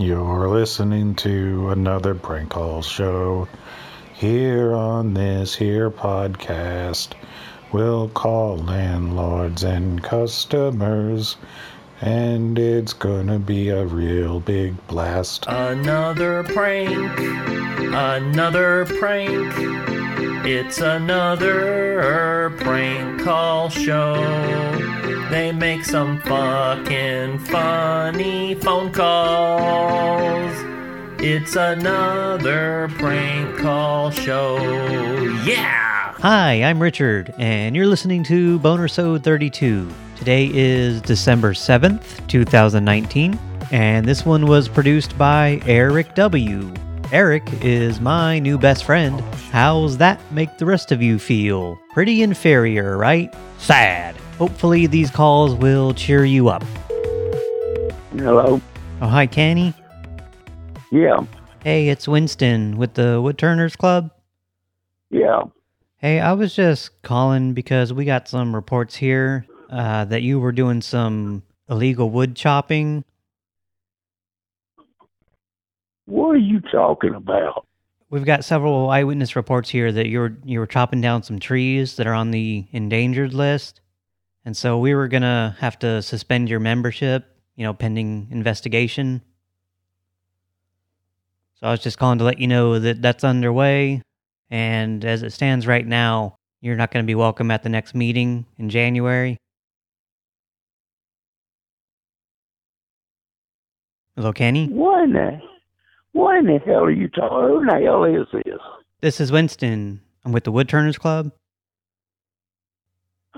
You're listening to another prank call show here on this here podcast. We'll call landlords and customers, and it's gonna be a real big blast. Another prank, another prank. It's another prank call show. They make some fucking funny phone calls. It's another prank call show. Yeah! Hi, I'm Richard, and you're listening to Bonersode 32. Today is December 7th, 2019, and this one was produced by Eric W. Eric is my new best friend. How's that make the rest of you feel? Pretty inferior, right? Sad. Hopefully, these calls will cheer you up. Hello. Oh, hi, Kenny. Yeah. Hey, it's Winston with the Woodturners Club. Yeah. Hey, I was just calling because we got some reports here uh, that you were doing some illegal wood chopping. What are you talking about? We've got several eyewitness reports here that you were you were chopping down some trees that are on the endangered list. And so we were going to have to suspend your membership, you know, pending investigation. So I was just calling to let you know that that's underway. And as it stands right now, you're not going to be welcome at the next meeting in January. Hello, Kenny? What what in the hell are you talking? Who the hell is this? This is Winston. I'm with the Woodturners Club.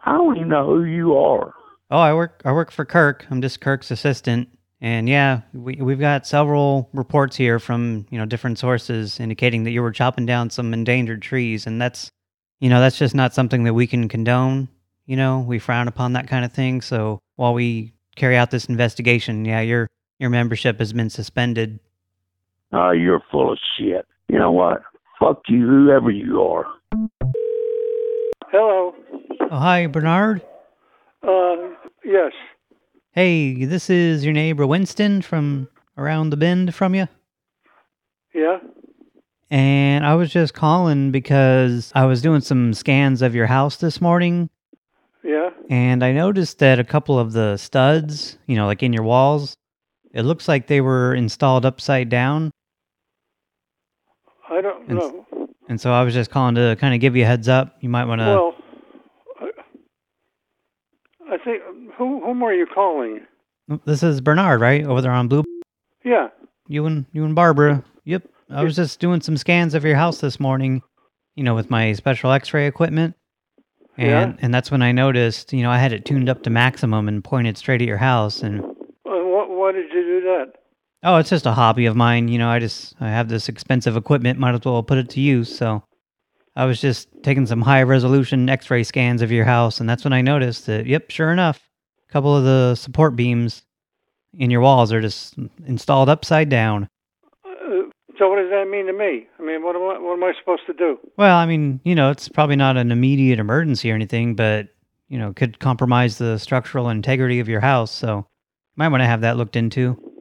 I don't even know who you are. Oh, I work I work for Kirk. I'm just Kirk's assistant. And yeah, we we've got several reports here from, you know, different sources indicating that you were chopping down some endangered trees and that's you know, that's just not something that we can condone. You know, we frown upon that kind of thing. So while we carry out this investigation, yeah, your your membership has been suspended. Oh, you're full of shit. You know what? Fuck you, whoever you are. Hello. Oh, hi, Bernard. Uh, yes. Hey, this is your neighbor Winston from around the bend from you. Yeah. And I was just calling because I was doing some scans of your house this morning. Yeah. And I noticed that a couple of the studs, you know, like in your walls, it looks like they were installed upside down. I don't And- know. And so I was just calling to kind of give you a heads up. You might want to... Well, I, I think who whom are you calling? this is Bernard, right? Over there on Blue... Yeah. You and you and Barbara. Yep. I was just doing some scans of your house this morning, you know, with my special x-ray equipment. And Yeah? and that's when I noticed, you know, I had it tuned up to maximum and pointed straight at your house and what, why did you do that? Oh, it's just a hobby of mine, you know, I just I have this expensive equipment, might as well put it to use, so I was just taking some high resolution x-ray scans of your house and that's when I noticed that yep, sure enough, a couple of the support beams in your walls are just installed upside down. Uh, so what does that mean to me? I mean, what am I what am I supposed to do? Well, I mean, you know, it's probably not an immediate emergency or anything, but, you know, could compromise the structural integrity of your house, so might want to have that looked into.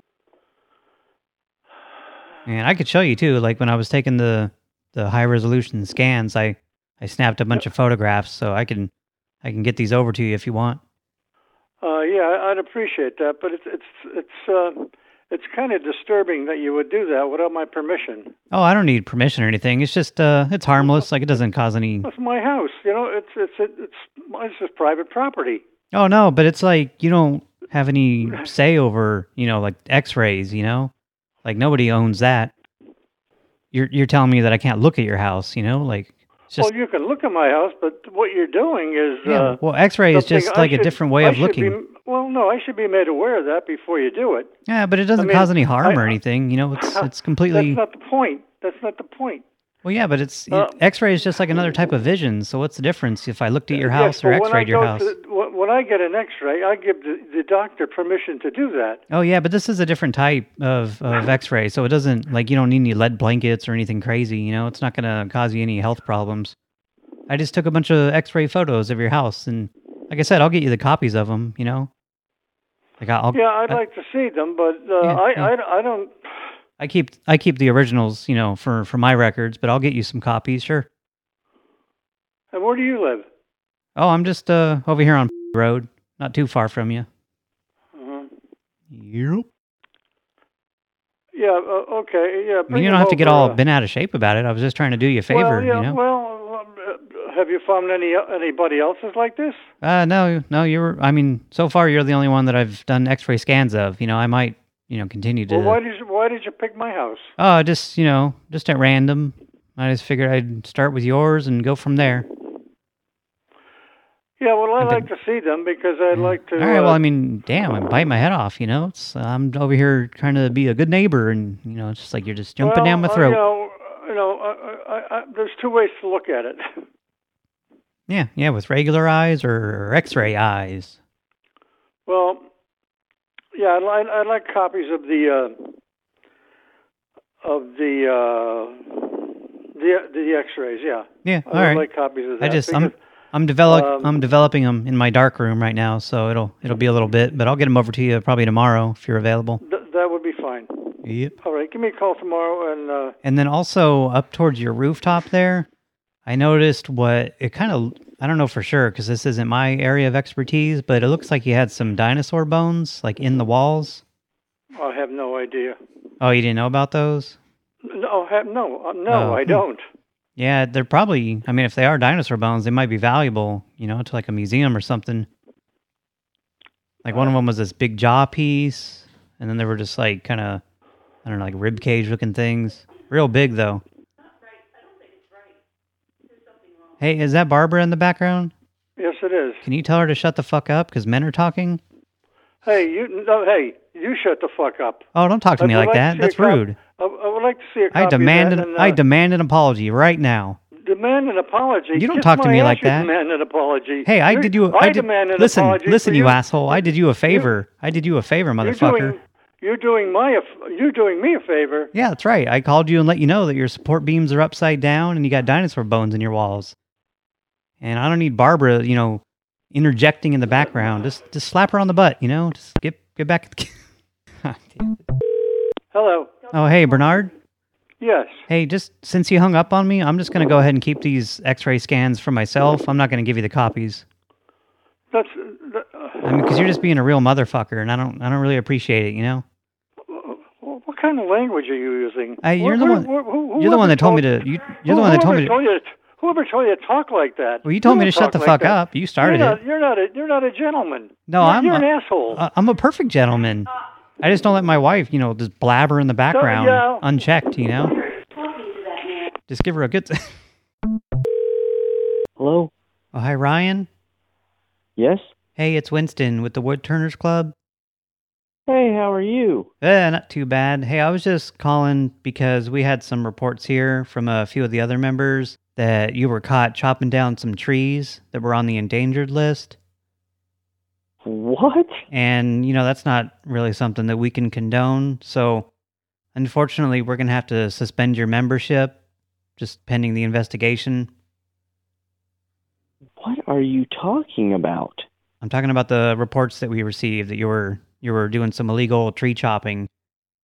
And I could show you, too, like when I was taking the the high-resolution scans, I, I snapped a bunch of photographs, so I can I can get these over to you if you want. Uh, yeah, I'd appreciate that, but it's it's it's uh, it's kind of disturbing that you would do that without my permission. Oh, I don't need permission or anything. It's just, uh, it's harmless, like it doesn't cause any... That's my house. You know, it's it's it's it's just private property. Oh, no, but it's like you don't have any say over, you know, like x-rays, you know? Like nobody owns that. You're you're telling me that I can't look at your house, you know? Like just well, you can look at my house, but what you're doing is yeah, uh, well, x-ray is just I like a different way I of looking. be- well, no, I should be made aware of that before you do it. yeah, but it doesn't mean, cause any harm or anything, you know? It's it's completely That's not the point. That's not the point. Well, yeah, but it's Uh, x-ray is just like another type of vision. So what's the difference if I looked at your Yes, house or when I x-rayed your house? When I get an X-ray, I give the, the doctor permission to do that. Oh yeah, but this is a different type of, of X-ray, so it doesn't like you don't need any lead blankets or anything crazy. You know, it's not going to cause you any health problems. I just took a bunch of X-ray photos of your house, and like I said, I'll get you the copies of them. You know, like I'll Yeah, I'd I- like to see them, but uh, Yeah, I, yeah. I I don't I keep I keep the originals, you know, for for my records, but I'll get you some copies, sure. And where do you live? Oh, I'm just uh over here on road, not too far from you. Uh-huh. Yep. Yeah. Uh, okay. Yeah. I mean, you don't have to get all uh, bent out of shape about it. I was just trying to do you a favor, well, yeah, you know. Well, uh, have you found any anybody else's like this? Uh, no, no, you're. I mean, so far you're the only one that I've done X-ray scans of. You know, I might, you know, continue to. Well, why did you why did you pick my house? Oh, just you know, just at random. I just figured I'd start with yours and go from there. Yeah. Well, I'd like to see them because I'd like to. All right. Well, uh, I mean, damn, I'm biting my head off. You know, it's I'm over here trying to be a good neighbor, and you know, it's just like you're just jumping well, down my uh, throat. you know, you know, I, I, I, there's two ways to look at it. Yeah, yeah, with regular eyes or X-ray eyes. Well, yeah, I'd, like- I'd like copies of the uh, of the uh, the the X-rays. Yeah, Yeah. I'd right. like copies of that. I just I'm I'm develop um, I'm developing them in my dark room right now, so it'll it'll be a little bit, but I'll get them over to you probably tomorrow if you're available. th- that would be fine. Yep. All right, give me a call tomorrow, and uh, And then also up towards your rooftop there, I noticed what it kind of I don't know for sure because this isn't my area of expertise, but it looks like you had some dinosaur bones like in the walls. I have no idea. Oh, you didn't know about those? No, have, no, uh, no, Oh, I don't. Yeah, they're probably. I mean, if they are dinosaur bones, they might be valuable, you know, to like a museum or something. Like one of them was this big jaw piece, and then there were just like kind of, I don't know, like rib cage looking things. Real big though. Hey, is that Barbara in the background? Yes, it is. Can you tell her to shut the fuck up because men are talking? Hey, you, no, hey, you shut the fuck up. Oh, don't talk to I me would like that. That's rude. I, I would like to see a copy I demand an and, I uh, demand an apology right now. demand an apology. You don't Kiss talk to me like you that. Demand an apology. Hey, I You're- did you. I, I did, demand an listen, apology. listen, you you asshole. I did you a favor. I did you a favor, You're motherfucker. doing, you're doing my. You're doing me a favor. Yeah, that's right. I called you and let you know that your support beams are upside down and you got dinosaur bones in your walls. And I don't need Barbara, you know, interjecting in the background. Just just slap her on the butt, you know? Just get get back. Hello. Oh, hey, Bernard. Yes. Hey, just since you hung up on me, I'm just going to go ahead and keep these x-ray scans for myself. I'm not going to give you the copies. That's. That, uh, I mean, because you're just being a real motherfucker, and I don't I don't really appreciate it, you know? what kind of language are you using? Uh, you're the one. where- who- You're the one that told me to. You, you're the one that told me whoever to. told you to. Whoever told you to talk like that? Well, you told me to shut the like fuck that. up. You started you're it. Not, you're not a. You're not a gentleman. No, You're- I'm You're a- an asshole. I'm a perfect gentleman. I just don't let my wife, you know, just blabber in the background, yeah. unchecked, you know? Just give her a good... Hello? oh, hi, Ryan. Yes? Hey, it's Winston with the Woodturners Club. Hey, how are you? Eh, not too bad. Hey, I was just calling because we had some reports here from a few of the other members that you were caught chopping down some trees that were on the endangered list. What? And, you know, that's not really something that we can condone. So, unfortunately, we're going to have to suspend your membership just pending the investigation. What are you talking about? I'm talking about the reports that we received that you were you were doing some illegal tree chopping.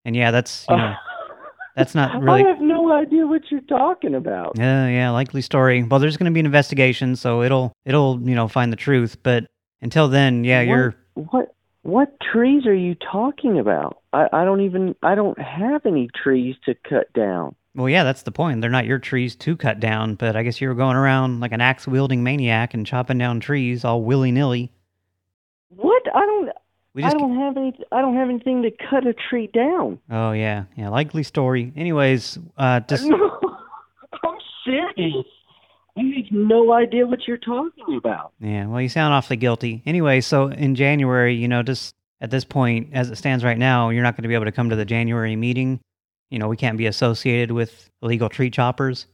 And yeah, that's, you know, that's not really I have no idea what you're talking about. Yeah, yeah, likely story. Well, there's going to be an investigation, so it'll it'll, you know, find the truth, but until then, yeah, what, you're What what trees are you talking about? I, I don't even I don't have any trees to cut down. Well, yeah, that's the point. They're not your trees to cut down, but I guess you were going around like an axe-wielding maniac and chopping down trees all willy-nilly. What? I don't We I don't have any I don't have anything to cut a tree down. Oh, yeah. Yeah, likely story. Anyways, uh just No, I'm serious. I have no idea what you're talking about. Yeah, well, you sound awfully guilty. Anyway, so in January, you know, just at this point, as it stands right now, you're not going to be able to come to the January meeting. You know, we can't be associated with illegal tree choppers.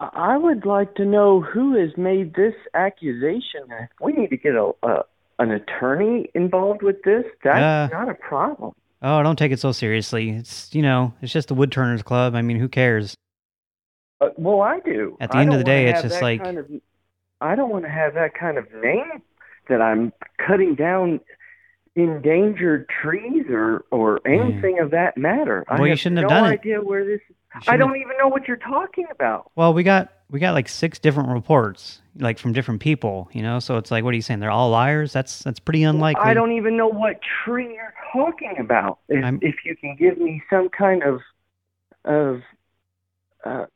I I would like to know who has made this accusation. We need to get a, a an attorney involved with this. That's Uh, not a problem. Oh, don't take it so seriously. It's, you know, it's just the Woodturners Club. I mean, who cares? Uh, well, I do. At the I end of the day, it's just like- kind of, I don't want to have that kind of name that I'm cutting down endangered trees or or anything of that matter. I you have shouldn't have no done it. idea where this. I don't even know what you're talking about. Well, we got we got like six different reports, like from different people, you know. So it's like, what are you saying? They're all liars. That's that's pretty unlikely. I don't even know what tree you're talking about. If, if you can give me some kind of of uh,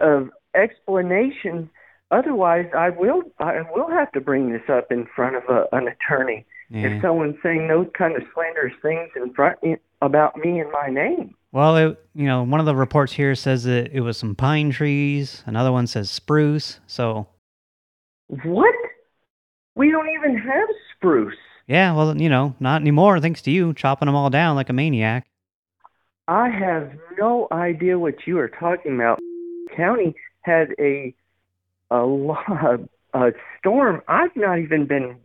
of explanation, otherwise I will I will have to bring this up in front of a, an attorney. Yeah. If someone's saying those kind of slanderous things in front about me and my name. Well, it, you know, one of the reports here says that it was some pine trees. Another one says spruce. So What? We don't even have spruce. yeah, well, you know, not anymore. Thanks to you chopping them all down like a maniac. I have no idea what you are talking about. County had a a lot a storm. I've not even been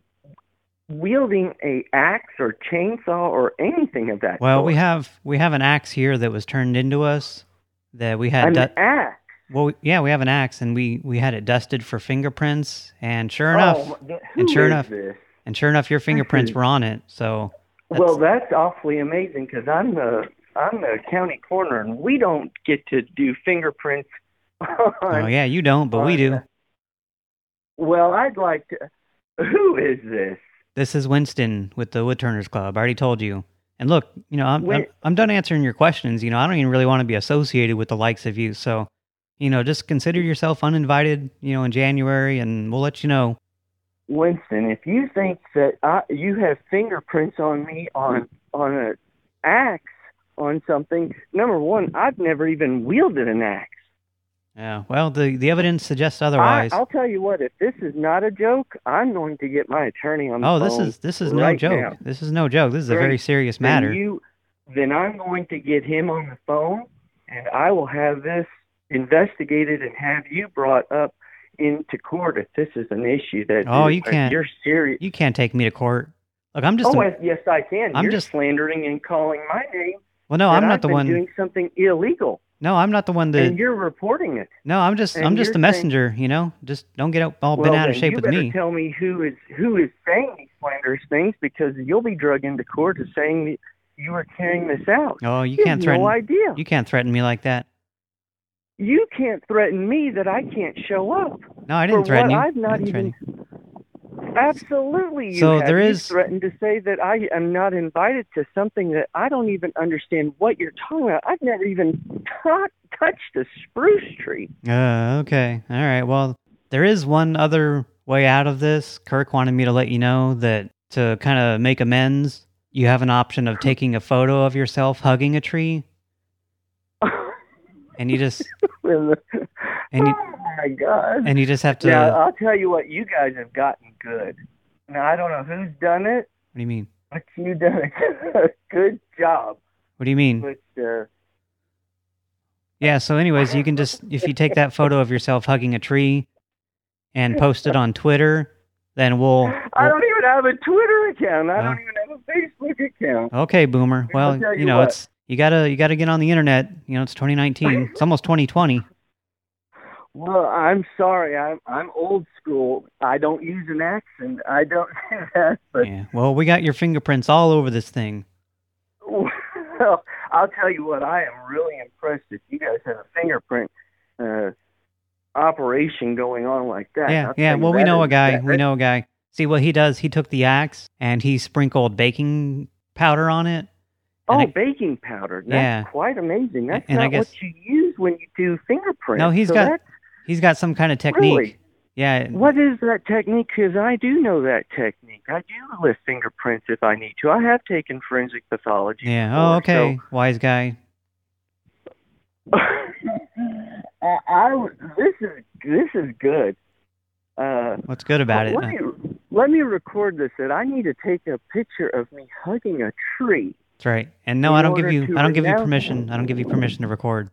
wielding a axe or chainsaw or anything of that. Well, sort. we have we have an axe here that was turned into us that we had. an axe. well, yeah, we have an axe, and we we had it dusted for fingerprints, and sure oh, enough, oh, and sure enough- this? and sure enough, your fingerprints were on it. So Well, that's awfully amazing because I'm the I'm the county coroner and we don't get to do fingerprints. Oh yeah, you don't, but we do. Uh, well, I'd like to. Who is this? This is Winston with the Woodturners Club. I already told you. And look, you know, I'm, I'm I'm done answering your questions. You know, I don't even really want to be associated with the likes of you. So, you know, just consider yourself uninvited. You know, in January, and we'll let you know. Winston, if you think that I, you have fingerprints on me on on an axe on something, number one, I've never even wielded an axe. Yeah. Well, the the evidence suggests otherwise. I, I'll tell you what, if this is not a joke, I'm going to get my attorney on the oh, phone. this is this is no joke. now. This is no joke. This is a very serious Then matter. you, then I'm going to get him on the phone, and I will have this investigated and have you brought up into court if this is an issue that Oh, you can't. You're serious. You can't take me to court. Look, I'm just. oh, a- yes, I can. I'm You're just- slandering and calling my name. well, no, I'm I've not the one. doing something illegal, No, I'm not the one that. and you're reporting it. No, I'm just. and I'm just the saying- messenger. You know, just don't get all well, bent out of shape with me. tell me who is who is saying these slanderous things because you'll be drug into court as saying that you are carrying this out. Oh, you You can't threaten. no idea. You can't threaten me like that. You can't threaten me that I can't show up. No, I didn't threaten you. I've not even. Absolutely, you So have. there You is- threatened to say that I am not invited to something that I don't even understand what you're talking about. I've never even touched a spruce tree. Uh, okay. All right. Well, there is one other way out of this. Kirk wanted me to let you know that to kind of make amends, you have an option of taking a photo of yourself hugging a tree, and you just And you- oh my god! and you just have to. now I'll tell you what, you guys have gotten good. Now I don't know who's done it, What do you mean? but you've done a good job. What do you mean? But uh, Yeah. So, anyways, you can just if you take that photo of yourself hugging a tree and post it on Twitter, then we'll. I we'll- don't even have a Twitter account. I Well. don't even have a Facebook account. Okay, boomer. Well, you you know, what. it's you gotta you gotta get on the internet. You know, it's 2019. It's almost 2020. Well, I'm sorry. I'm I'm old school. I don't use an accent. I don't do that. But Yeah. Well, we got your fingerprints all over this thing. well, I'll tell you what. I am really impressed that you guys have a fingerprint uh, operation going on like that. Yeah. Yeah. Well, we know a guy. that- We know a guy. See what he does? He took the axe and he sprinkled baking powder on it. Oh, baking powder. That's Yeah. quite amazing. That's And I not guess- what you use when you do fingerprints. No, he's So got- He's got some kind of technique. Really? Yeah. What is that technique? Because I do know that technique. I do lift fingerprints if I need to. I have taken forensic pathology. Yeah. Oh, before, okay. Wise guy. I, I this is this is good. Uh, What's good about it? let me let me record this. That I need to take a picture of me hugging a tree. That's right. And no, I don't give you. I don't give you permission. I don't give you permission to record.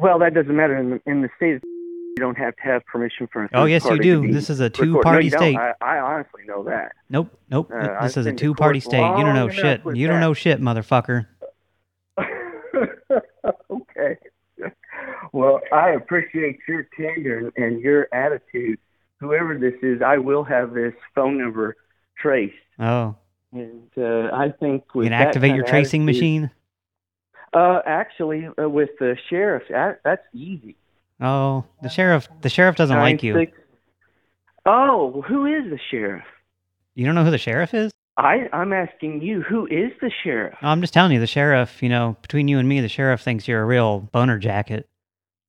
Well, that doesn't matter in the, in the state. You don't have to have permission for. A Oh, yes, you do. This is a two-party no, state. I, I honestly know that. Nope. Nope. Uh, I've this is a two-party state. You don't know shit. You don't that. know shit, motherfucker. okay. Well, I appreciate your candor and your attitude. Whoever this is, I will have this phone number traced. Oh. and uh, I think You with can activate your tracing attitude- machine. Uh, actually, uh, with the sheriff, that, that's easy. Oh, the sheriff. The sheriff doesn't like you. 96 Oh, who is the sheriff? You don't know who the sheriff is? I I'm asking you, who is the sheriff? I'm just telling you, the sheriff. You know, between you and me, the sheriff thinks you're a real boner jacket.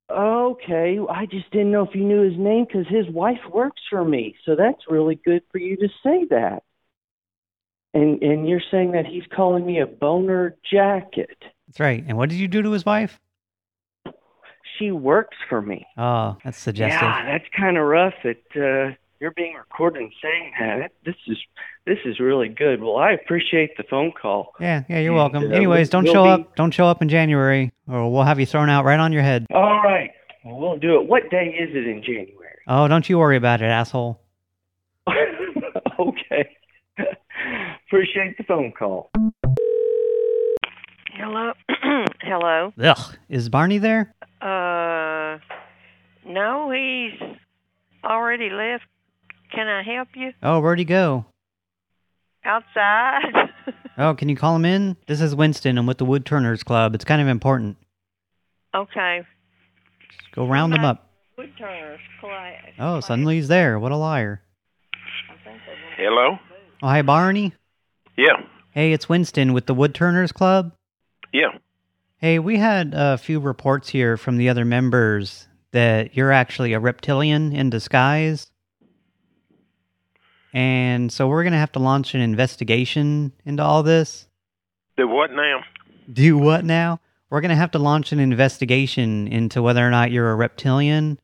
Okay, I just didn't know if you knew his name because his wife works for me. So that's really good for you to say that. And and you're saying that he's calling me a boner jacket. That's right. And what did you do to his wife? She works for me. Oh, that's suggestive. Yeah, that's kind of rough that uh, you're being recorded and saying that. This is this is really good. Well, I appreciate the phone call. Yeah, yeah, you're And, welcome. uh, Anyways, don't we'll show be- up. Don't show up in January, or we'll have you thrown out right on your head. All right, well, we'll do it. What day is it in January? Oh, don't you worry about it, asshole. okay. appreciate the phone call. Hello. Hello. Ugh, is Barney there? Uh, no, he's already left. Can I help you? Oh, where'd he go? Outside. Oh, can you call him in? This is Winston. I'm with the Woodturners Club. It's kind of important. okay. Just go round them up. Woodturners class. Oh, suddenly he's there. What a liar. Hello? Oh, hi, Barney. Yeah. Hey, it's Winston with the Woodturners Club. Yeah. Hey, we had a few reports here from the other members that you're actually a reptilian in disguise. And so we're going to have to launch an investigation into all this. Do what now? Do what now? We're going to have to launch an investigation into whether or not you're a reptilian.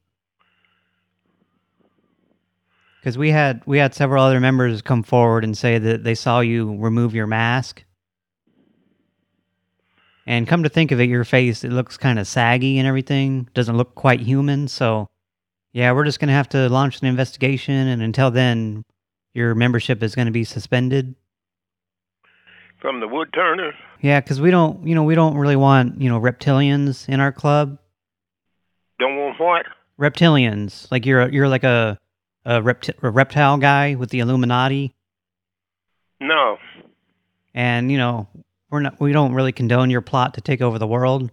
Because we had we had several other members come forward and say that they saw you remove your mask. And come to think of it, your face, it looks kind of saggy and everything. Doesn't look quite human, so... Yeah, we're just going to have to launch an investigation, and until then, your membership is going to be suspended. From the wood turner? Yeah, because we don't, you know, we don't really want, you know, reptilians in our club. Don't want what? Reptilians, like you're, you're like a, a, repti a reptile guy with the Illuminati, No. and you know, we're not, we don't really condone your plot to take over the world.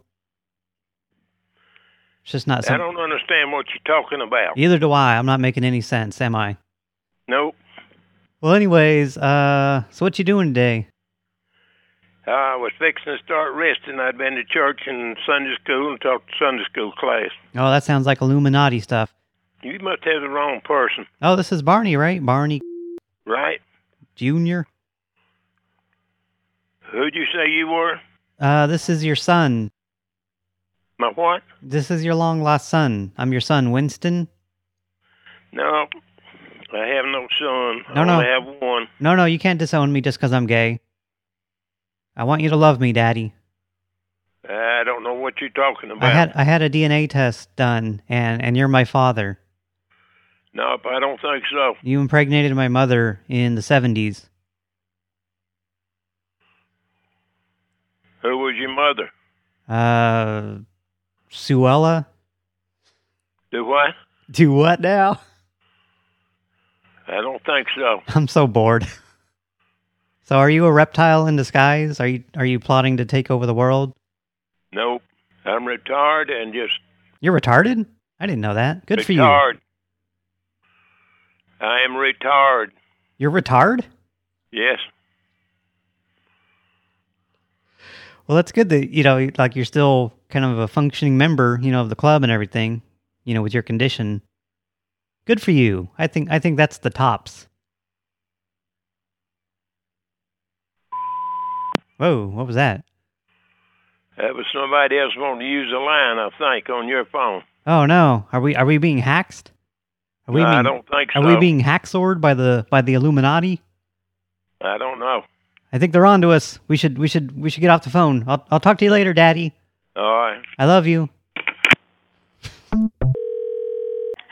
It's just not I don't understand what you're talking about. Either do I. I'm not making any sense, am I? Nope. Well, anyways, uh, so what you doing today? I was fixing to start resting. I'd been to church and Sunday school and talked to Sunday school class. Oh, that sounds like Illuminati stuff. You must have the wrong person, Oh, this is Barney, right? Barney right? Jr. Who'd you say you were? Uh, this is your son. My what? This is your long lost son. I'm your son, Winston. No. I have no son. No, I no. only have one. No, no, you can't disown me just because I'm gay. I want you to love me, Daddy. I don't know what you're talking about. I had I had a DNA test done, and and you're my father. Nope, I don't think so. You impregnated my mother in the 70s. Who was your mother? Uh, Suella? Do what? Do what now? I don't think so. I'm so bored. so are you a reptile in disguise? Are you are you plotting to take over the world? Nope. I'm retarded and just You're retarded? I didn't know that. Good for you. retired. I am retarded. You're retard? Yes. Well, that's good that, you know, like you're still kind of a functioning member, you know, of the club and everything, you know, with your condition. Good for you. I think I think that's the tops. Whoa, what was that? That was somebody else wanting to use the line, I think, on your phone. Oh no, are we are we being hacked? Are we I being, don't think so. Are we being hacksored by the by the Illuminati? I don't know. I think they're on to us. We should we should we should get off the phone. I'll I'll talk to you later, Daddy. All right. I love you.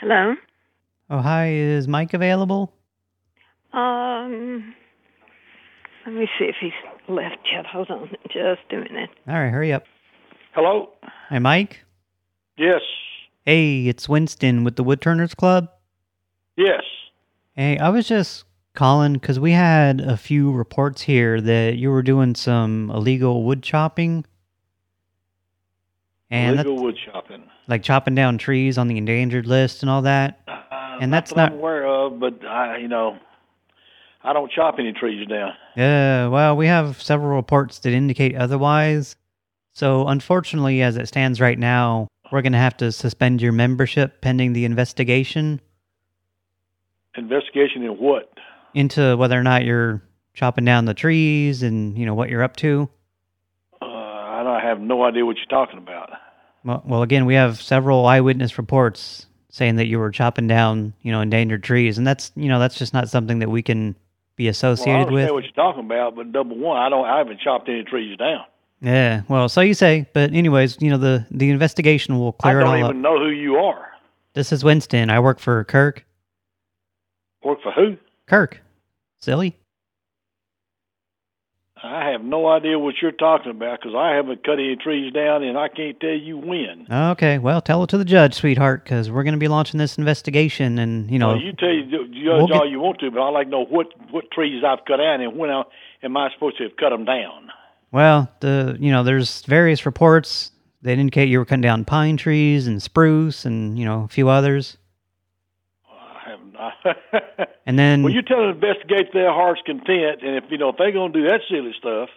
Hello. Oh hi, is Mike available? Um, let me see if he's left yet. Hold on just a minute. All right, hurry up. Hello? Hi, Mike. Yes. Hey, it's Winston with the Woodturners Club. Yes. Hey, I was just calling because we had a few reports here that you were doing some illegal wood chopping. And Illegal wood chopping. like chopping down trees on the endangered list and all that. Uh, And that's that not- I'm aware of, but I, you know, I don't chop any trees down. Yeah, well, we have several reports that indicate otherwise. So, unfortunately, as it stands right now, we're going to have to suspend your membership pending the investigation Investigation in what? Into whether or not you're chopping down the trees and, you know, what you're up to. Uh, I don't I have no idea what you're talking about. Well, well, again, we have several eyewitness reports saying that you were chopping down, you know, endangered trees, and that's, you know, that's just not something that we can be Well, I associated with. what you're talking about, but number one, I don't. I haven't chopped any trees down. Yeah, well, so you say, but anyways, you know, the the investigation will I clear it don't even up. know who you are. This is Winston. I work for Kirk. Work for who? Kirk. Silly. I have no idea what you're talking about because I haven't cut any trees down, and I can't tell you when. Okay, well, tell it to the judge, sweetheart, because we're going to be launching this investigation, and you know, Well, you tell you, you We'll judge all you want to, but I'd like to know what what trees I've cut down and when I, am I supposed to have cut them down. well, the you know, there's various reports that indicate you were cutting down pine trees and spruce, and you know, a few others, I have not. and then well, you tell them to investigate their heart's content, and if you know if they're going to do that silly stuff,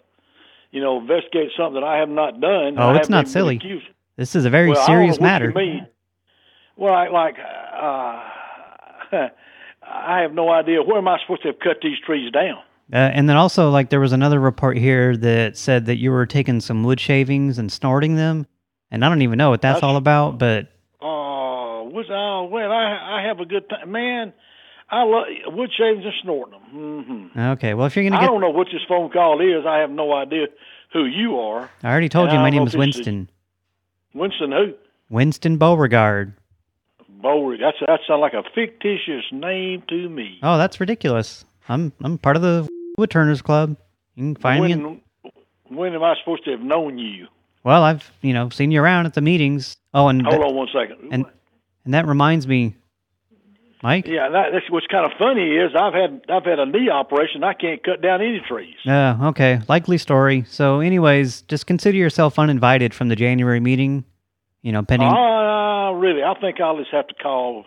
you know, investigate something that I have not done. Oh, I it's not silly. accused. this is a very well, serious matter. Well, I, like, uh, I have no idea where am I supposed to have cut these trees down. Uh, and then also, like, there was another report here that said that you were taking some wood shavings and snorting them, and I don't even know what that's, That's- all about, but Oh, which, oh, well, I I have a good time, man. I love wood shavings and snorting them. hmm okay. Well, if you're gonna get... I don't know what this phone call is. I have no idea who you are. I already told and you I my name is if this is- Winston. Winston who? Winston Beauregard. Bowery. That's that sounds like a fictitious name to me. Oh, that's ridiculous. I'm I'm part of the Woodturners Club. You can find me. in- when when am I supposed to have known you? Well, I've you know seen you around at the meetings. Oh, and Hold on one second. and and that reminds me, Mike. yeah, that, that's what's kind of funny is I've had I've had a knee operation. I can't cut down any trees. Yeah. okay. Likely story. So, anyways, just consider yourself uninvited from the January meeting. You know, pending. Uh, really, I think I'll just have to call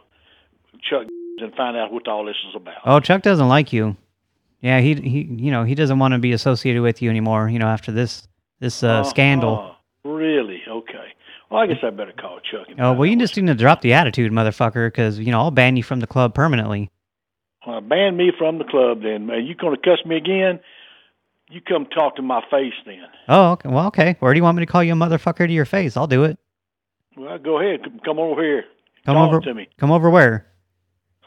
Chuck and find out what all this is about. Oh, Chuck doesn't like you. Yeah, he he you know he doesn't want to be associated with you anymore. You know, after this this uh, scandal. Uh, really? Okay. Well, I guess I better call Chuck. Oh well, you just need to drop the attitude, motherfucker, because you know I'll ban you from the club permanently. uh, ban me from the club. Then, man, you going to cuss me again? You come talk to my face then. Oh, okay. well, okay. Where do you want me to call you a motherfucker to your face? I'll do it. Well, go ahead. Come- Come over here. Come talk over to me Come over where?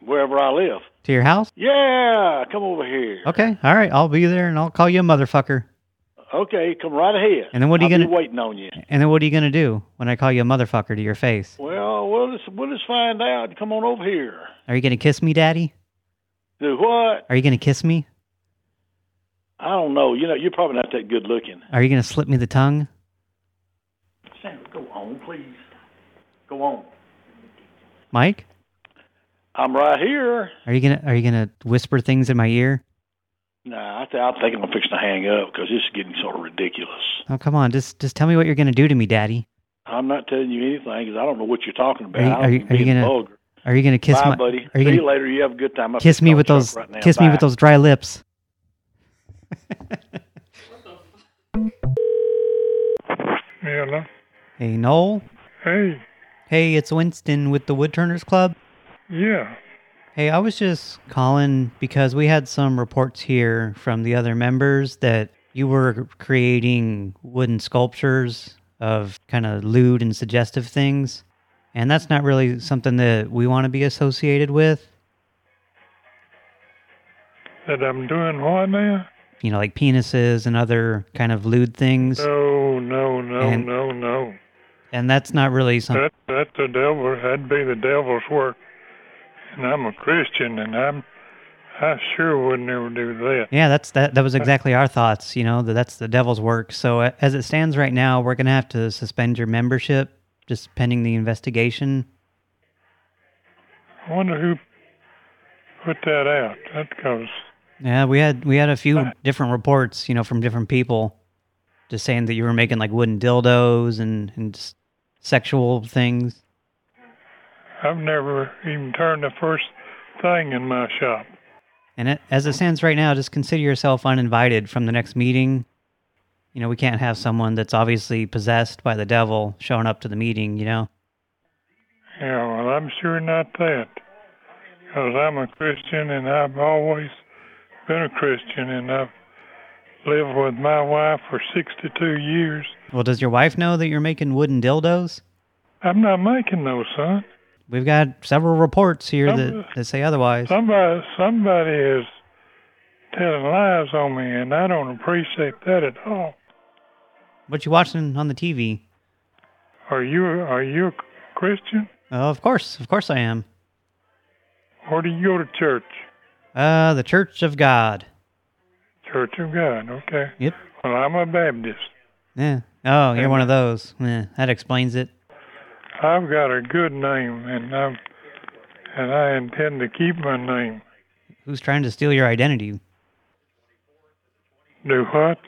wherever I live. To your house? Yeah, come over here. Okay. All right. I'll be there and I'll call you a motherfucker. Okay, come right ahead. And then what are you gonna- be waiting on you? And then what are you gonna do when I call you a motherfucker to your face? Well, we'll just we'll just find out. Come on over here. Are you gonna kiss me, Daddy? Do what? Are you gonna kiss me? I don't know. You know, you're probably not that good looking. Are you gonna slip me the tongue? Sam, go on, please. Go on. Mike? I'm right here. Are you gonna Are you gonna whisper things in my ear? Nah, I, th- I think I'm fixing to hang up because this is getting sort of ridiculous. Oh, come on. Just Just tell me what you're gonna do to me, Daddy. I'm not telling you anything because I don't know what you're talking about. Are you- are you- are you gonna vulgar. Are you gonna kiss Bye, my? buddy. Are you See gonna you later. You have a good time. I'm kiss me with those? Right now. kiss me with those dry lips. Hello. Hey, Noel. Hey. Hey, it's Winston with the Woodturners Club. Yeah. Hey, I was just calling because we had some reports here from the other members that you were creating wooden sculptures of kind of lewd and suggestive things. And that's not really something that we want to be associated with. That I'm doing what now? You know, like penises and other kind of lewd things. No, no, no, And- no, no. And that's not really something... That that's the devil. That'd be the devil's work. And I'm a Christian, and I'm I sure would never do that. Yeah, that's that. That was exactly our thoughts. You know that that's the devil's work. So uh, as it stands right now, we're gonna have to suspend your membership, just pending the investigation. I wonder who put that out. That because Yeah, we had we had a few different reports, you know, from different people, just saying that you were making like wooden dildos and and just sexual things. I've never even turned the first thing in my shop. And it, as it stands right now, just consider yourself uninvited from the next meeting. You know, we can't have someone that's obviously possessed by the devil showing up to the meeting, you know? Yeah, well, I'm sure not that. Because I'm a Christian and I've always been a Christian and I've lived with my wife for 62 years. Well, does your wife know that you're making wooden dildos? I'm not making those, son. We've got several reports here Some- that, that say otherwise. Somebody, somebody is telling lies on me and I don't appreciate that at all. What you watching on the TV? Are you, are you a Christian? Oh, of course. Of course I am. Where do you go to church? Uh, the Church of God. Church of God, okay. Yep. Well, I'm a Baptist. Yeah. Oh, you're one of those. Yeah, that explains it. I've got a good name, and I'm, and I intend to keep my name. Who's trying to steal your identity? Do what?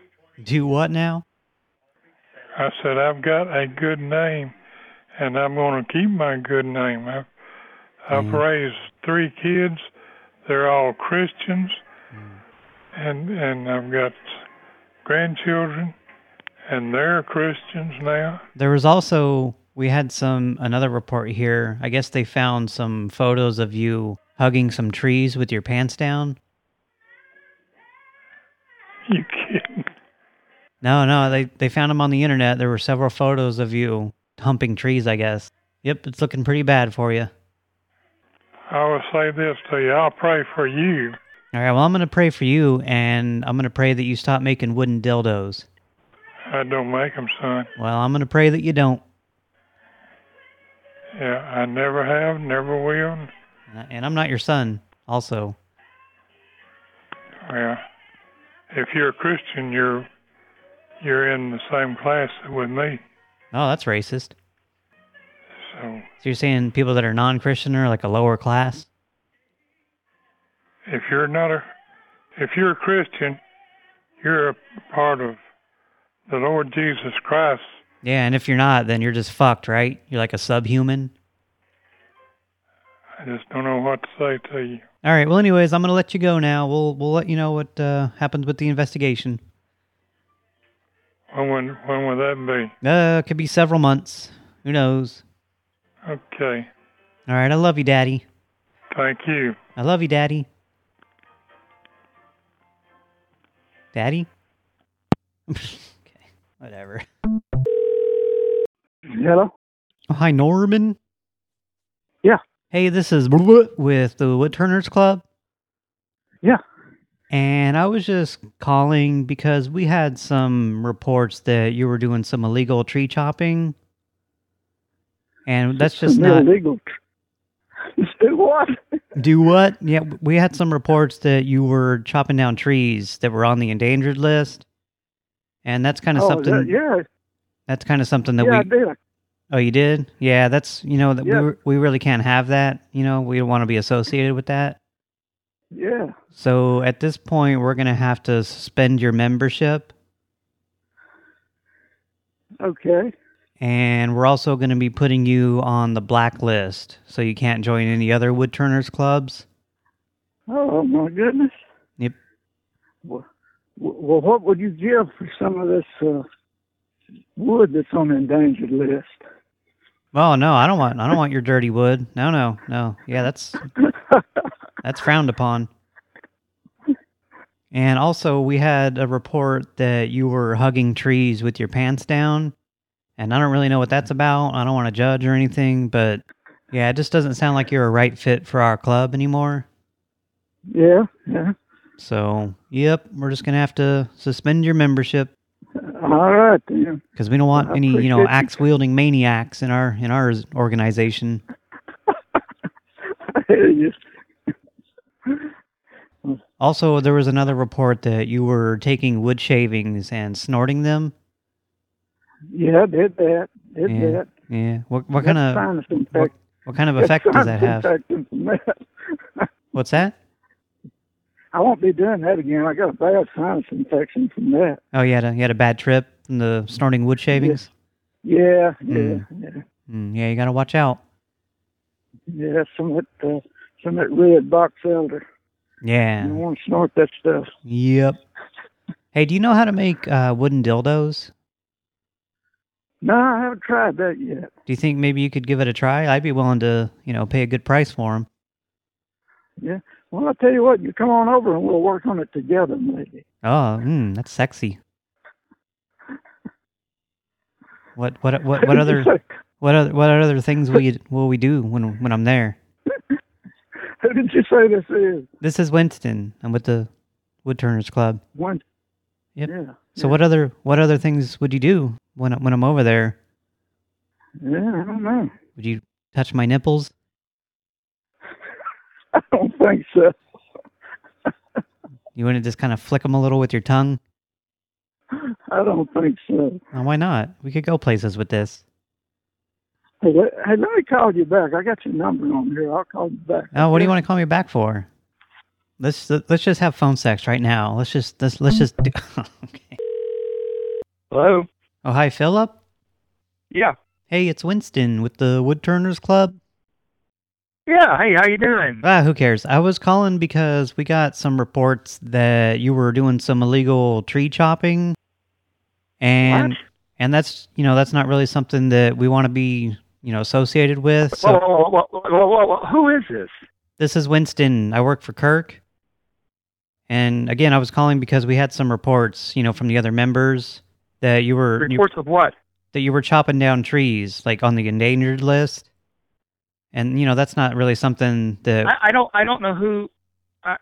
Do what now? I said I've got a good name, and I'm going to keep my good name. I've, I've mm-hmm. raised three kids. They're all Christians, mm. and and I've got grandchildren, and they're Christians now. There was also we had some another report here. I guess they found some photos of you hugging some trees with your pants down. You kidding? No, no, they they found them on the internet. There were several photos of you humping trees, I guess. Yep, it's looking pretty bad for you. I will say this to you. I'll pray for you. All right, well, I'm going to pray for you, and I'm going to pray that you stop making wooden dildos. I don't make them, son. Well, I'm going to pray that you don't. Yeah, I never have, never will. Uh, and I'm not your son, also. Well, if you're a Christian, you're you're in the same class with me. Oh, that's racist. So So you're saying people that are non-Christian are like a lower class? if you're not a if you're a Christian, you're a part of the Lord Jesus Christ. Yeah, and if you're not, then you're just fucked, right? You're like a subhuman. I just don't know what to say to you. All right. Well, anyways, I'm going to let you go now. We'll we'll let you know what uh, happens with the investigation. When when when will that be? Uh, could be several months. Who knows? Okay. All right. I love you, Daddy. Thank you. I love you, Daddy. Daddy? okay. Whatever. Hello? Oh, hi, Norman. Yeah. Hey, this is with the Woodturners Club. Yeah. And I was just calling because we had some reports that you were doing some illegal tree chopping. And that's just Some not... illegal. Do what? Do what? Yeah, we had some reports that you were chopping down trees that were on the endangered list. And that's kind of oh, something... that- yeah. That's kind of something that yeah, we... Oh, you did? Yeah, that's, you know, that Yeah. we, we really can't have that. You know, we don't want to be associated with that. Yeah. So at this point, we're going to have to suspend your membership. Okay. And we're also going to be putting you on the blacklist. So you can't join any other woodturners clubs. Oh, my goodness. Yep. Well, well, what would you give for some of this uh, wood that's on the endangered list? Oh, no, I don't want I don't want your dirty wood. No, no, no. Yeah, that's that's frowned upon. And also, we had a report that you were hugging trees with your pants down. And I don't really know what that's about. I don't want to judge or anything, but yeah, it just doesn't sound like you're a right fit for our club anymore. Yeah, yeah. So, yep, we're just going to have to suspend your membership All right, because we don't want I any, you know, axe-wielding maniacs in our in our organization. I hear you. Also, there was another report that you were taking wood shavings and snorting them. Yeah, did that. Did Yeah. that. Yeah. What what That's kind of what, what kind of effect does that have? infection from that. What's that? I won't be doing that again. I got a bad sinus infection from that. Oh, you had a you had a bad trip from the snorting wood shavings. Yeah, yeah, Mm. yeah. Mm, yeah, you got to watch out. Yeah, some of that, uh, some of that red box elder. Yeah. You want to snort that stuff. Yep. Hey, do you know how to make uh, wooden dildos? No, I haven't tried that yet. Do you think maybe you could give it a try? I'd be willing to, you know, pay a good price for them. Yeah. Well, I'll tell you what, you come on over and we'll work on it together, maybe. Oh, mm, that's sexy. What what what what other what other what other things will you will we do when when I'm there? Who did you say this is? This is Winston. I'm with the Woodturners Club. One. Yep. Yeah. So what other what other things would you do when when I'm over there? Yeah, I don't know. Would you touch my nipples? I don't think so. You want to just kind of flick them a little with your tongue? I don't think so. Oh, why not? We could go places with this. Hey, let, hey, let me call you back. I got your number on here. I'll call you back. Oh, what do you want to call me back for? Let's let's just have phone sex right now. Let's just let's let's just do okay. Hello? Oh, hi, Philip. Yeah. Hey, it's Winston with the Woodturners Club. Yeah, hey, how you doing? Ah, who cares? I was calling because we got some reports that you were doing some illegal tree chopping. And What? and that's, you know, that's not really something that we want to be, you know, associated with. So Whoa, whoa, whoa, who is this? This is Winston. I work for Kirk. And again, I was calling because we had some reports, you know, from the other members that you were you- Reports of what? that you were chopping down trees, like on the endangered list. And you know, that's not really something that I, I don't I don't know who I,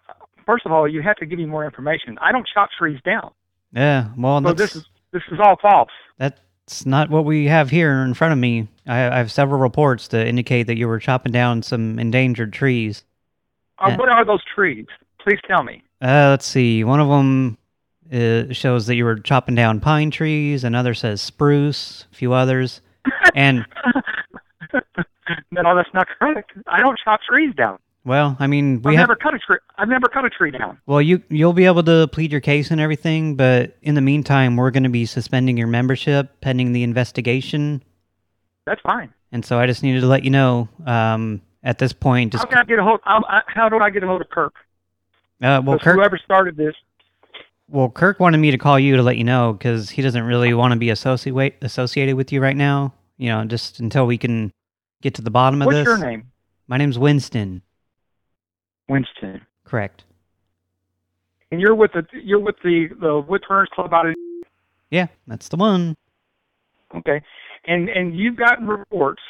first of all, you have to give me more information. I don't chop trees down. Yeah, well, So this is this is all false. that's not what we have here in front of me. I, I have several reports to indicate that you were chopping down some endangered trees. Uh. What are those trees? Please tell me. Uh, let's see. One of them uh, shows that you were chopping down pine trees. Another says spruce. A few others. And, no, that's not correct. I don't chop trees down. well, I mean, we I've have... never cut a tree. I've never cut a tree down. Well, you, you'll be able to plead your case and everything, but in the meantime, we're going to be suspending your membership pending the investigation. That's fine. And so I just needed to let you know, um, at this point, just... How can I get a hold? I, how do I get a hold of Kirk? Uh, well, Kirk... whoever started this, Well, Kirk wanted me to call you to let you know because he doesn't really want to be associate associated with you right now. You know, just until we can get to the bottom of what's this. your name? My name's Winston. Winston. Correct. And you're with the you're with the the Woodturners Club out of Yeah, that's the one. okay, and and you've gotten reports.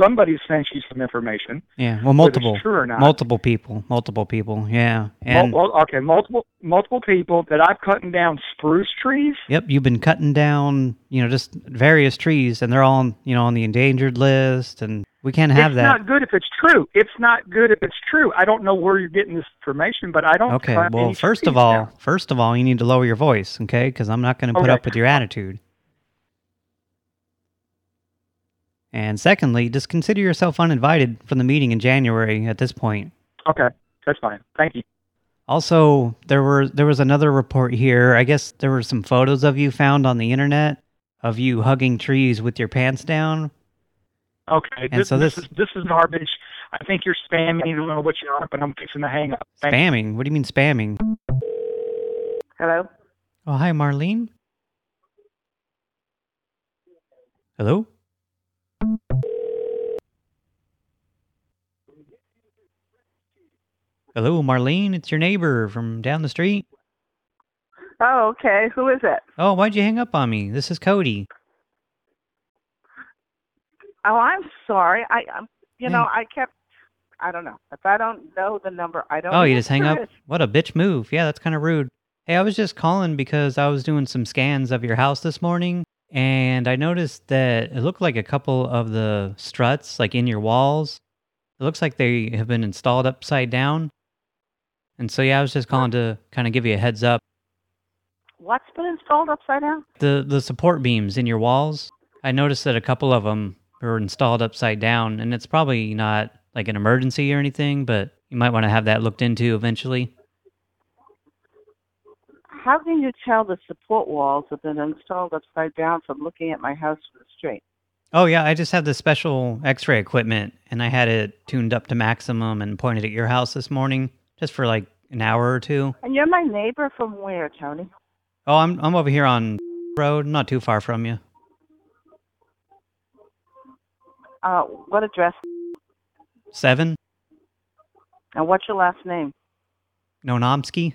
Somebody sent you some information. Yeah, well, multiple, true or not. multiple people, multiple people. Yeah, and Mul- well, okay, multiple multiple people that I've cutting down spruce trees. yep, you've been cutting down, you know, just various trees, and they're all, on, you know, on the endangered list, and we can't have it's that. It's not good if it's true. It's not good if it's true. I don't know where you're getting this information, but I don't. Okay, well, first of all, down. first of all, you need to lower your voice, okay? Because I'm not going to put Okay. up with your attitude. And secondly, just consider yourself uninvited from the meeting in January at this point. Okay, that's fine. Thank you. Also, there were there was another report here. I guess there were some photos of you found on the internet of you hugging trees with your pants down. Okay, And this, so this this- is this is garbage. I think you're spamming. I don't know what you are, but I'm fixing the hang up. Thank you. Spamming? What do you mean spamming? Hello? Oh, hi, Marlene. Hello? Hello, Marlene. It's your neighbor from down the street. Oh, okay. Who is it? Oh, why'd you hang up on me? This is Cody. Oh, I'm sorry. I, um, you know, Hey. I kept. I don't know. If I don't know the number, I don't. Oh, you just hang up? is. What a bitch move. Yeah, that's kind of rude. Hey, I was just calling because I was doing some scans of your house this morning, and I noticed that it looked like a couple of the struts, like in your walls, it looks like they have been installed upside down. And so, yeah, I was just calling to kind of give you a heads up. What's been installed upside down? The the support beams in your walls, I noticed that a couple of them were installed upside down, and it's probably not like an emergency or anything, but you might want to have that looked into eventually. How can you tell the support walls have been installed upside down from looking at my house from the street? Oh, yeah, I just have the special x-ray equipment, and I had it tuned up to maximum and pointed at your house this morning, just for like an hour or two. And you're my neighbor from where, Tony? Oh, I'm I'm over here on road, not too far from you. Uh, what address? Seven, And what's your last name? Nonomsky.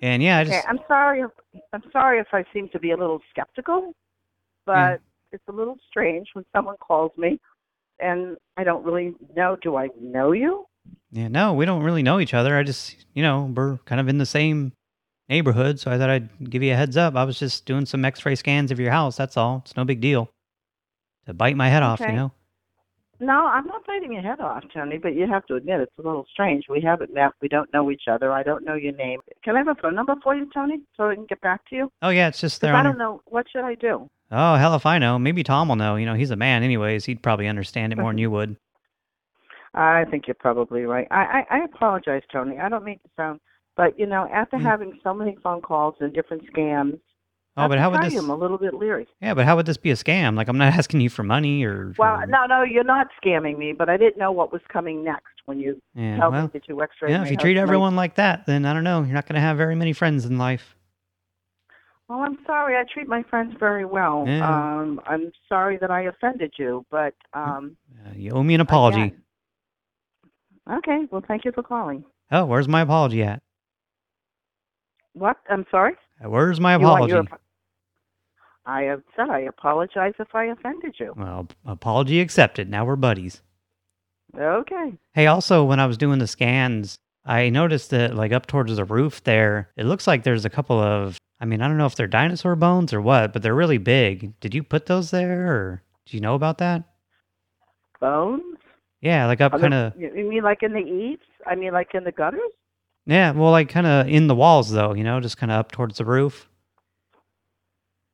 And yeah, I just... Okay, I'm sorry. If, I'm sorry if I seem to be a little skeptical, but mm. it's a little strange when someone calls me, and I don't really know. Do I know you? Yeah, no, we don't really know each other. I just, you know, we're kind of in the same neighborhood, so I thought I'd give you a heads up. I was just doing some x-ray scans of your house, that's all. It's no big deal. To bite my head off, you know? No, I'm not biting your head off, Tony. But you have to admit it's a little strange. We haven't met. We don't know each other. I don't know your name. Can I have a phone number for you, Tony, so I can get back to you? Oh, yeah, it's just there I don't your- know. What should I do? Oh, hell if I know. Maybe Tom will know. You know, he's a man anyways. He'd probably understand it more than you would. I think you're probably right. I, I, I apologize, Tony. I don't mean to sound, but you know, after Mm. having so many phone calls and different scams, Oh, I but how would this... you, I'm a little bit leery. Yeah, but how would this be a scam? Like, I'm not asking you for money or... Well, no, no, you're not scamming me, but I didn't know what was coming next when you Yeah, well, me that you X-rayed Yeah, if you treat everyone like that, then I don't know. You're not going to have very many friends in life. Well, I'm sorry. I treat my friends very well. Yeah. Um, I'm sorry that I offended you, but um, Uh, you owe me an apology. okay. Well, thank you for calling. Oh, where's my apology at? What? I'm sorry. Where's my You apology? apo- I have said I apologize if I offended you. Well, apology accepted. Now we're buddies. Okay. Hey, also, when I was doing the scans, I noticed that, like, up towards the roof there, it looks like there's a couple of, I mean, I don't know if they're dinosaur bones or what, but they're really big. Did you put those there, or do you know about that? Bones? Yeah, like up kind of, You you mean like in the eaves? I mean like in the gutters? yeah, well, like kind of in the walls, though, you know, just kind of up towards the roof.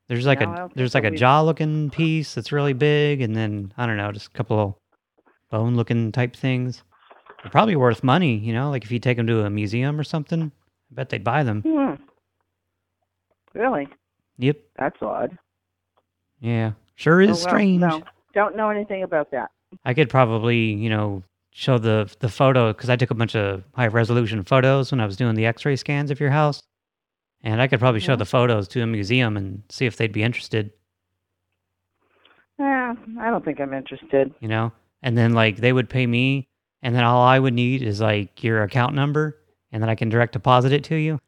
There's like No, a, there's like a We- jaw-looking piece that's really big, and then, I don't know, just a couple of bone-looking type things. They're probably worth money, you know, like if you take them to a museum or something. I bet they'd buy them. Hmm. Really? Yep. That's odd. Yeah. Sure is Oh, well, strange. No, don't know anything about that. I could probably, you know, show the the photo because I took a bunch of high resolution photos when I was doing the X-ray scans of your house, and I could probably show Mhm. the photos to a museum and see if they'd be interested. Yeah, I don't think I'm interested. You know, and then like they would pay me, and then all I would need is like your account number, and then I can direct deposit it to you.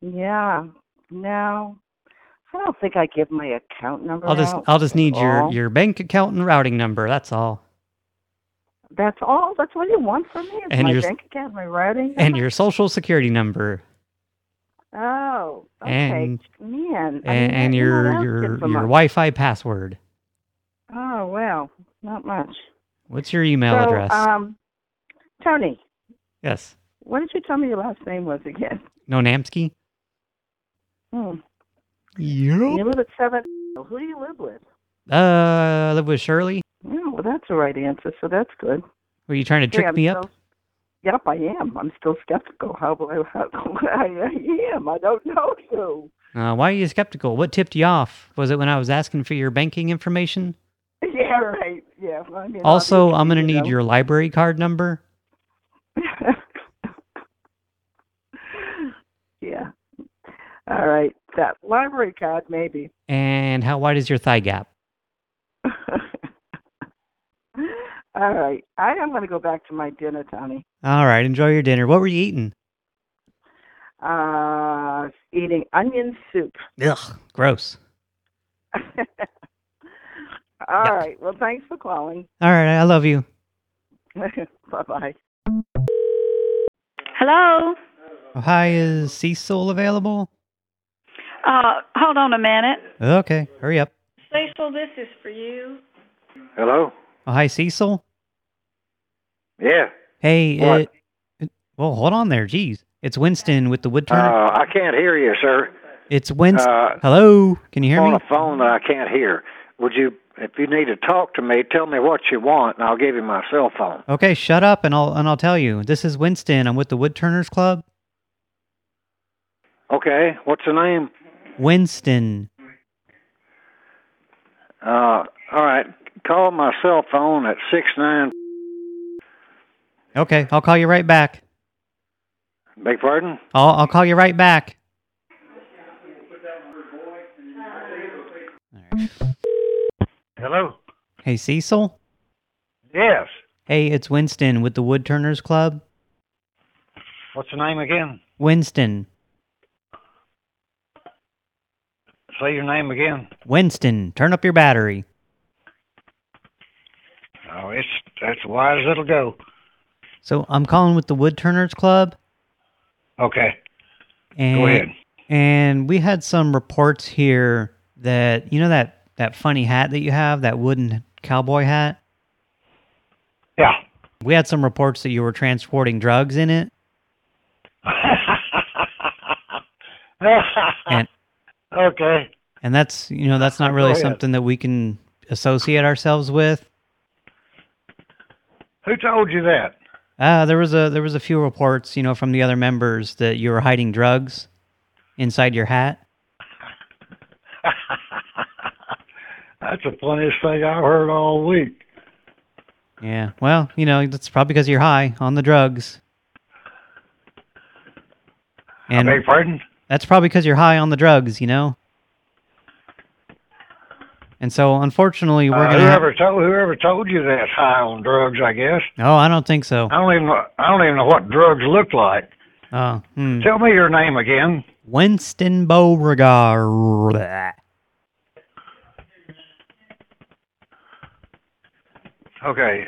Yeah. No. I don't think I give my account number I'll just out I'll just need your all. your bank account and routing number. That's all, That's all. That's what you want from me. Is And my your- bank account, my routing. and your social security number, Oh, okay, and- man. I and, mean, and your your your. Wi-Fi password. Oh well, not much. What's your email so, address? Um, Tony, yes. what did you tell me your last name was again? No Namsky? Hmm. Yep. You live at seven. Who do you live with? Uh, I live with Shirley. Yeah, well, that's the right answer, so that's good. Were you trying to trick Hey, me up? Yep, I am. I'm still skeptical. How, how, I I am. I don't know you. Uh, why are you skeptical? What tipped you off? Was it when I was asking for your banking information? Yeah, right. Yeah. I mean, Also, I'm going to need know. your library card number. yeah. All right. That library card, maybe. And how wide is your thigh gap? All right. I am going to go back to my dinner, Tony. All right, enjoy your dinner. What were you eating? Uh, eating onion soup. Ugh, gross. All right. Well, thanks for calling. All right, I love you. Bye-bye. Hello. Oh, hi, is Cecil available? Uh, hold on a minute. Okay, hurry up. Cecil, this is for you. Hello? Oh, hi, Cecil. Yeah. Hey, What? it, it- well, hold on there. Jeez. It's Winston with the wood turner. Uh, I can't hear you, sir. it's Winston. uh, Hello? Can you hear on me? On a phone that I can't hear. Would you, if you need to talk to me, tell me what you want, and I'll give you my cell phone. Okay, shut up and I'll and I'll tell you. This is Winston. I'm with the Woodturners Club. Okay, what's the name? Winston. Uh, all right. Call my cell phone at six nine. Okay, I'll call you right back. Beg pardon? I'll I'll call you right back. Hello. Hey, Cecil. Yes. Hey, it's Winston with the Woodturners Club. What's your name again? Winston. Say your name again. Winston, turn up your battery. Oh, it's that's wide as it'll go. So I'm calling with the Woodturners Club. Okay. And, Go ahead. And we had some reports here that, you know that, that funny hat that you have, that wooden cowboy hat? Yeah. We had some reports that you were transporting drugs in it. and okay. and that's, you know, that's not really something that we can associate ourselves with. Who told you that? Uh, there was a there was a few reports, you know, from the other members that you were hiding drugs inside your hat. That's the funniest thing I've heard all week. Yeah. Well, you know, that's probably because you're high on the drugs. And beg pardon? That's probably because you're high on the drugs, you know. And so, unfortunately, we're Uh, gonna. have- whoever told whoever told you that's high on drugs, I guess. Oh, I don't think so. I don't even know, I don't even know what drugs look like. Oh, hmm. Tell me your name again. Winston Beauregard. Okay.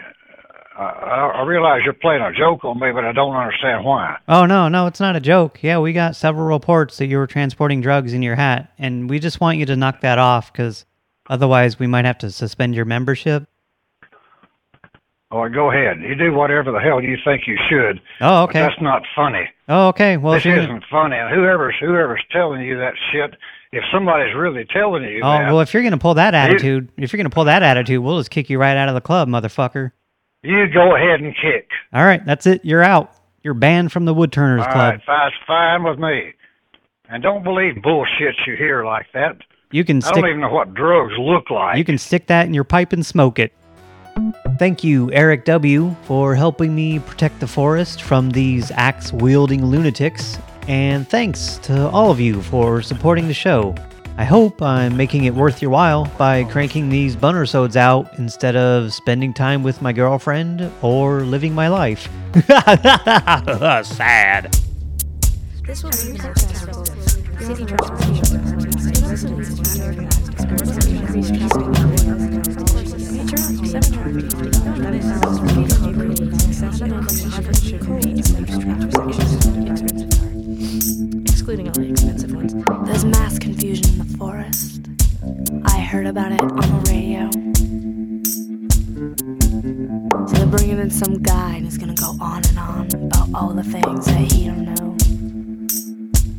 Uh, I, I realize you're playing a joke on me, but I don't understand why. Oh, no, no, it's not a joke. Yeah, we got several reports that you were transporting drugs in your hat, and we just want you to knock that off, because otherwise we might have to suspend your membership. Oh, go ahead. You do whatever the hell you think you should. Oh, okay. that's not funny. Oh, okay. Well, this isn't funny. And whoever's whoever's telling you that shit, if somebody's really telling you Oh, that, well, if you're going to pull that attitude, if you're going to pull that attitude, we'll just kick you right out of the club, motherfucker. you go ahead and kick. All right, that's it. You're out. You're banned from the Woodturners All Club. right, that's fine with me. And don't believe bullshit you hear like that. You can I stick don't even know what drugs look like. you can stick that in your pipe and smoke it. Thank you, Eric W., for helping me protect the forest from these axe wielding lunatics. And thanks to all of you for supporting the show. I hope I'm making it worth your while by cranking these bunnersodes out instead of spending time with my girlfriend or living my life. Sad. This will be some guy and he's gonna go on and on about all the things that he don't know.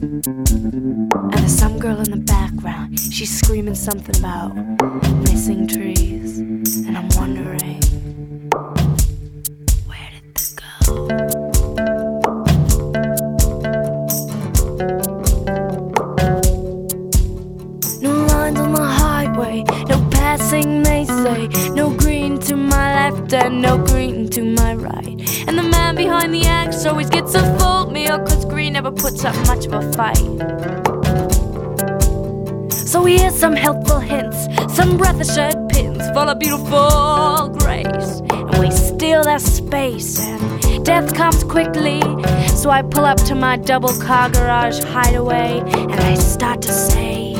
And there's some girl in the background. She's screaming something about missing trees. And I'm wondering, where did they go? No lines on the highway, no passing, they say. No green left and no green to my right. And the man behind the axe always gets a full meal, cause green never puts up much of a fight. So here's some helpful hints, some breath assured pins full of beautiful grace. And we steal their space, and death comes quickly. So I pull up to my double car garage hideaway, and I start to say,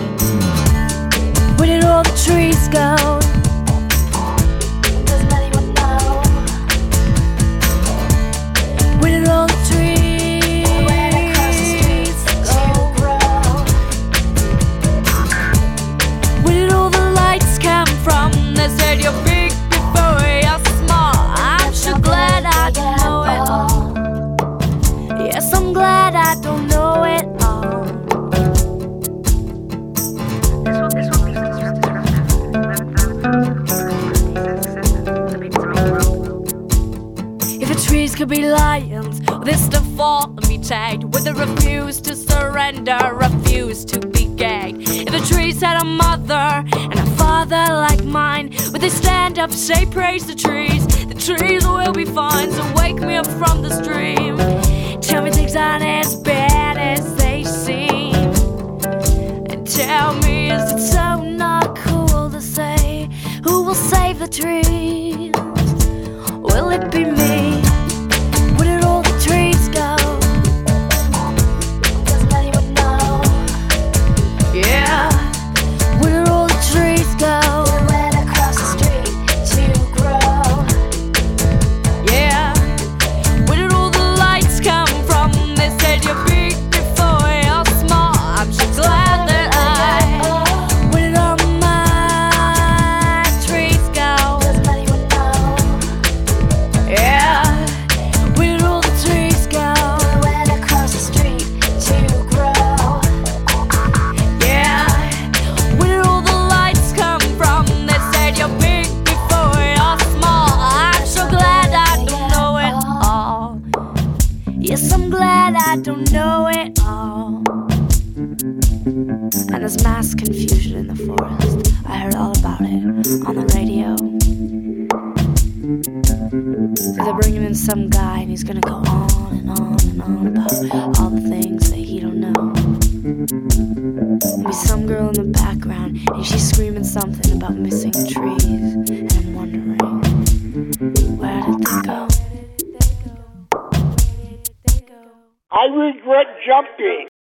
Where did all the trees go? said you're big before you're small. I'm so glad I don't know it all. Yes, I'm glad I don't know it all. If the trees could be lions, this the fall of me tagged with a refuse to surrender, refuse to be gagged. If the trees had a mother and a father like mine. With they stand up, say praise the trees. The trees will be fine, so wake me up from this dream. Tell me things aren't as bad as they seem. And tell me, is it so not cool to say? Who will save the trees? Will it be me?